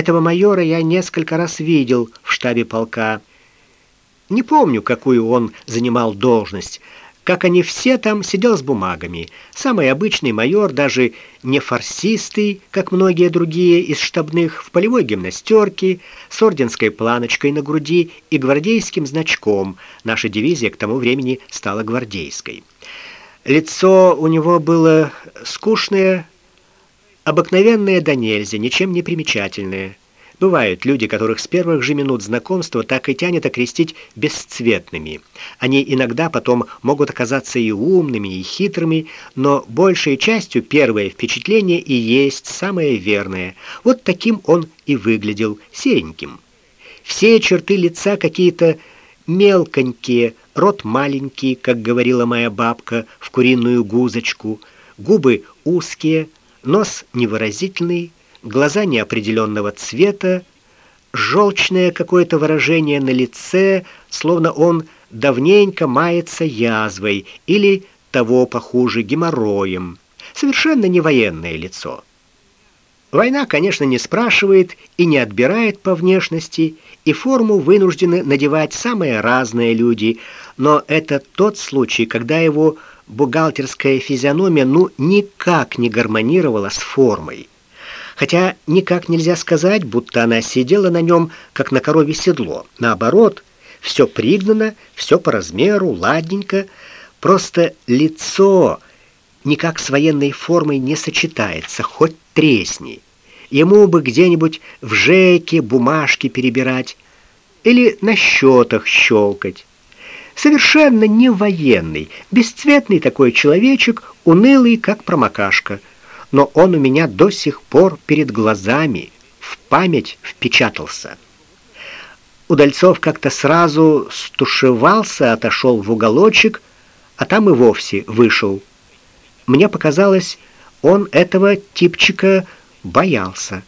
Этого майора я несколько раз видел в штабе полка. Не помню, какую он занимал должность. Как они все там сидел с бумагами. Самый обычный майор, даже не фарсистый, как многие другие из штабных, в полевой гимнастерке, с орденской планочкой на груди и гвардейским значком. Наша дивизия к тому времени стала гвардейской. Лицо у него было скучное, обыкновенное да нельзя, ничем не примечательное. Бывают люди, которых с первых же минут знакомства так и тянет окрестить бесцветными. Они иногда потом могут оказаться и умными, и хитрыми, но большей частью первое впечатление и есть самое верное. Вот таким он и выглядел, сереньким. Все черты лица какие-то мелконькие, рот маленький, как говорила моя бабка, в куриную гузочку, губы узкие, нос невыразительный, глаза неопределенного цвета, желчное какое-то выражение на лице, словно он давненько мается язвой или того похуже геморроем. Совершенно не военное лицо. Война, конечно, не спрашивает и не отбирает по внешности, и форму вынуждены надевать самые разные люди, но это тот случай, когда его бухгалтерская физиономия ну никак не гармонировала с формой хотя никак нельзя сказать, будто она сидела на нем, как на корове седло. Наоборот, все пригнано, все по размеру, ладненько, просто лицо никак с военной формой не сочетается, хоть тресни. Ему бы где-нибудь в жеке бумажки перебирать или на счетах щелкать. Совершенно не военный, бесцветный такой человечек, унылый, как промокашка – но он у меня до сих пор перед глазами, в память впечатался. Удальцов как-то сразу стушевался, отошел в уголочек, а там и вовсе вышел. Мне показалось, он этого типчика боялся.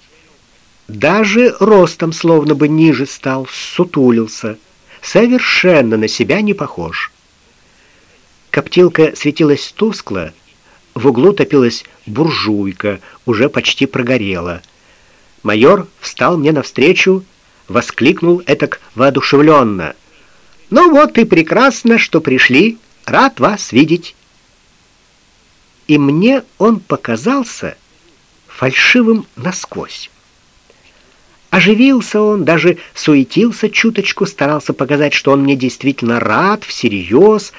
Даже ростом словно бы ниже стал, сутулился, совершенно на себя не похож. Коптилка светилась тускло, в углу топилась буржуйка, уже почти прогорела. Майор встал мне навстречу, воскликнул этак воодушевленно. «Ну вот и прекрасно, что пришли. Рад вас видеть». И мне он показался фальшивым насквозь. Оживился он, даже суетился чуточку, старался показать, что он мне действительно рад, всерьез,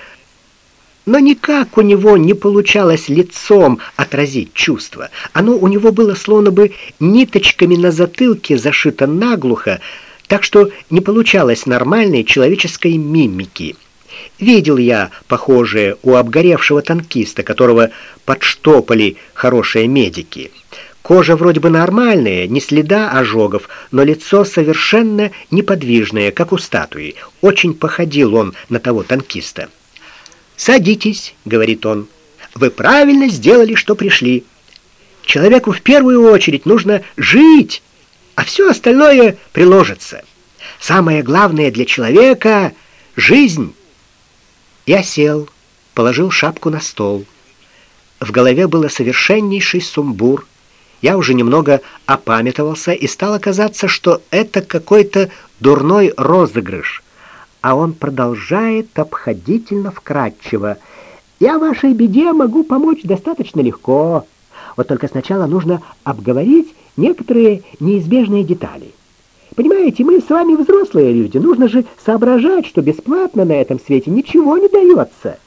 но никак у него не получалось лицом отразить чувство. Оно у него было словно бы ниточками на затылке зашито наглухо, так что не получалось нормальной человеческой мимики. Видел я похожее у обгоревшего танкиста, которого подштопали хорошие медики. Кожа вроде бы нормальная, не следа ожогов, но лицо совершенно неподвижное, как у статуи. Очень походил он на того танкиста. «Садитесь», — говорит он. «Вы правильно сделали, что пришли. Человеку в первую очередь нужно жить, а все остальное приложится. Самое главное для человека — жизнь». Я сел, положил шапку на стол. В голове было совершеннейший сумбур. Я уже немного опамятовался, и стало казаться, что это какой-то дурной розыгрыш а он продолжает обходительно вкратчиво. «Я вашей беде могу помочь достаточно легко. Вот только сначала нужно обговорить некоторые неизбежные детали. Понимаете, мы с вами взрослые люди, нужно же соображать, что бесплатно на этом свете ничего не дается».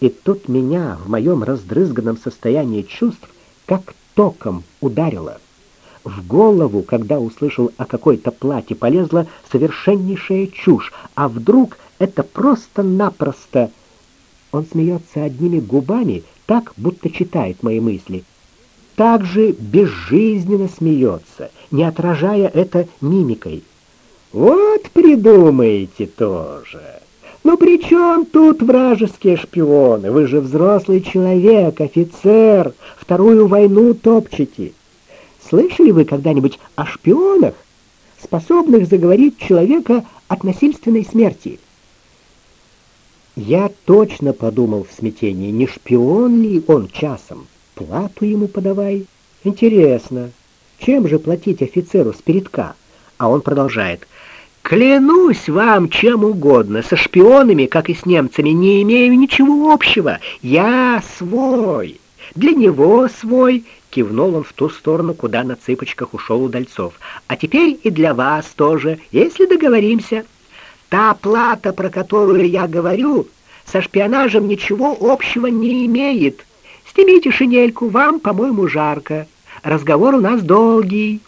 И тут меня в моем раздрызганном состоянии чувств как током ударило. В голову, когда услышал о какой-то плате, полезла совершеннейшая чушь. А вдруг это просто-напросто... Он смеется одними губами, так, будто читает мои мысли. Так же безжизненно смеется, не отражая это мимикой. Вот придумаете тоже. Но при чем тут вражеские шпионы? Вы же взрослый человек, офицер, вторую войну топчете. Слышали вы когда-нибудь о шпионах, способных заговорить человека от насильственной смерти? Я точно подумал в смятении, не шпион ли он часом? Плату ему подавай. Интересно, Чем же платить офицеру с передка? А он продолжает. Клянусь вам чем угодно, со шпионами, как и с немцами, не имею ничего общего. Я свой. Для него свой, кивнул он в ту сторону, куда на цыпочках ушел Удальцов. А теперь и для вас тоже, если договоримся. Та плата, про которую я говорю, со шпионажем ничего общего не имеет. Снимите шинельку, вам, по-моему, жарко. Разговор у нас долгий.